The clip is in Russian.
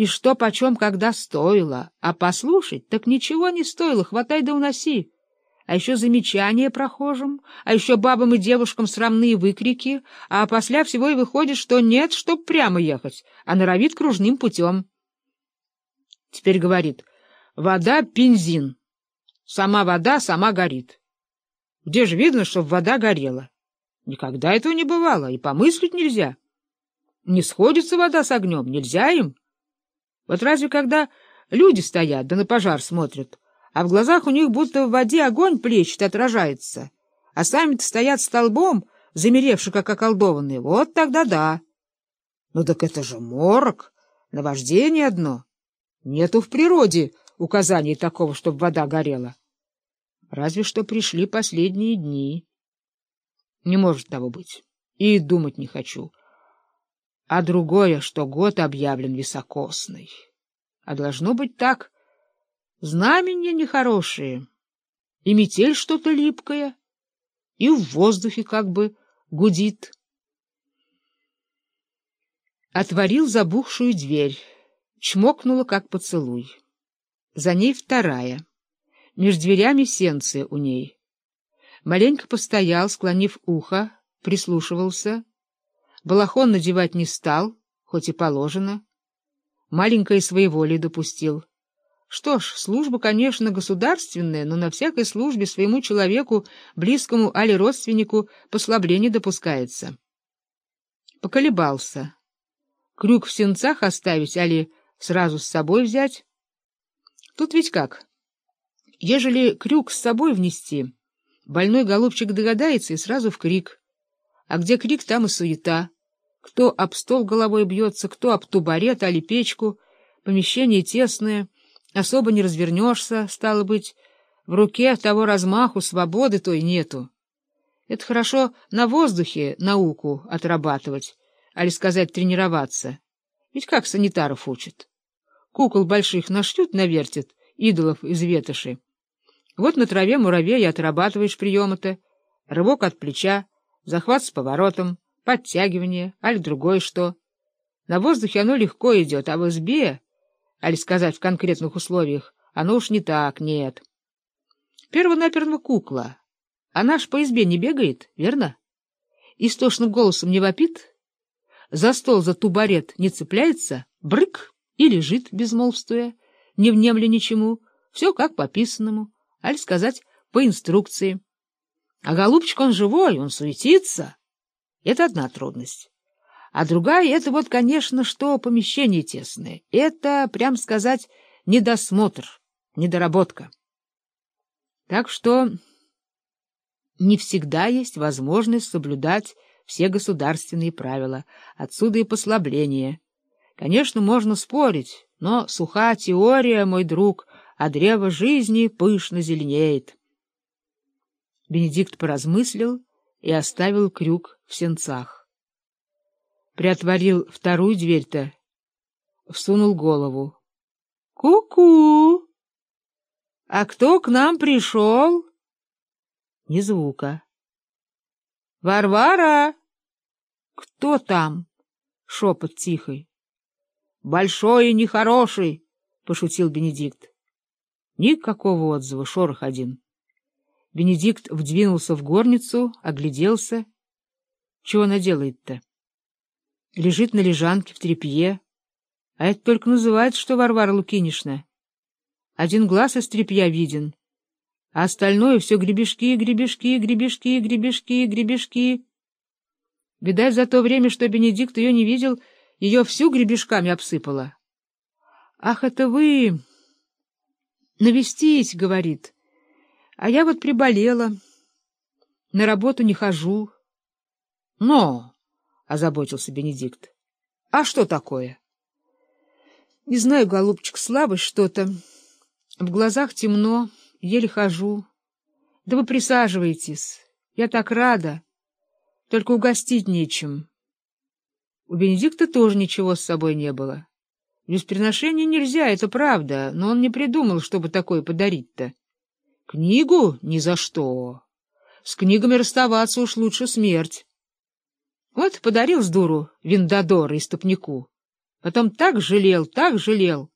И что почем когда стоило, а послушать так ничего не стоило, хватай да уноси. А еще замечания прохожим, а еще бабам и девушкам срамные выкрики, а после всего и выходит, что нет, чтоб прямо ехать, а норовит кружным путем. Теперь говорит, вода — бензин, сама вода сама горит. Где же видно, чтоб вода горела? Никогда этого не бывало, и помыслить нельзя. Не сходится вода с огнем, нельзя им. Вот разве когда люди стоят, да на пожар смотрят, а в глазах у них будто в воде огонь плещет, отражается, а сами-то стоят столбом, замеревши, как околдованные, вот тогда да. Ну так это же морок, наваждение одно. Нету в природе указаний такого, чтобы вода горела. Разве что пришли последние дни. Не может того быть. И думать не хочу. А другое, что год объявлен високосный. А должно быть так. Знамения нехорошие. И метель что-то липкое. И в воздухе как бы гудит. Отворил забухшую дверь. Чмокнула, как поцелуй. За ней вторая. Между дверями сенция у ней. Маленько постоял, склонив ухо, прислушивался. Балахон надевать не стал, хоть и положено. Маленькое своеволие допустил. Что ж, служба, конечно, государственная, но на всякой службе своему человеку, близкому али родственнику, послабление допускается. Поколебался. Крюк в сенцах оставить, али сразу с собой взять? Тут ведь как? Ежели крюк с собой внести... Больной голубчик догадается и сразу в крик. А где крик, там и суета. Кто об стол головой бьется, кто об тубарет, али печку. Помещение тесное, особо не развернешься, стало быть. В руке того размаху, свободы той нету. Это хорошо на воздухе науку отрабатывать, али сказать тренироваться. Ведь как санитаров учат? Кукол больших нашьют, навертят, идолов из ветоши. Вот на траве муравей отрабатываешь приемы-то. Рывок от плеча, захват с поворотом, подтягивание, аль другое что. На воздухе оно легко идет, а в избе, аль сказать в конкретных условиях, оно уж не так, нет. Первонаперво кукла. Она ж по избе не бегает, верно? Истошным голосом не вопит, за стол, за тубарет не цепляется, брык и лежит, безмолвствуя, не внемля ничему, все как по писанному аль сказать, по инструкции. А голубчик он живой, он суетится. Это одна трудность. А другая — это вот, конечно, что помещение тесное. Это, прям сказать, недосмотр, недоработка. Так что не всегда есть возможность соблюдать все государственные правила. Отсюда и послабление. Конечно, можно спорить, но суха теория, мой друг, а древо жизни пышно зеленеет. Бенедикт поразмыслил и оставил крюк в сенцах. Приотворил вторую дверь-то, всунул голову. «Ку-ку! А кто к нам пришел?» Ни звука. «Варвара! Кто там?» — шепот тихий. «Большой и нехороший!» — пошутил Бенедикт. Никакого отзыва, шорох один. Бенедикт вдвинулся в горницу, огляделся. Чего она делает-то? Лежит на лежанке в тряпье. А это только называется, что Варвара Лукинишна. Один глаз из тряпья виден, а остальное все гребешки, гребешки, гребешки, гребешки, гребешки. Видать, за то время, что Бенедикт ее не видел, ее всю гребешками обсыпало. — Ах, это вы! Навестить, говорит. А я вот приболела. На работу не хожу. Но, — озаботился Бенедикт, — а что такое? Не знаю, голубчик, слабость что-то. В глазах темно, еле хожу. Да вы присаживайтесь. Я так рада. Только угостить нечем. У Бенедикта тоже ничего с собой не было. Без приношения нельзя, это правда, но он не придумал, чтобы такое подарить-то. Книгу? Ни за что. С книгами расставаться уж лучше смерть. Вот подарил с дуру Виндадора и Стопнику. Потом так жалел, так жалел.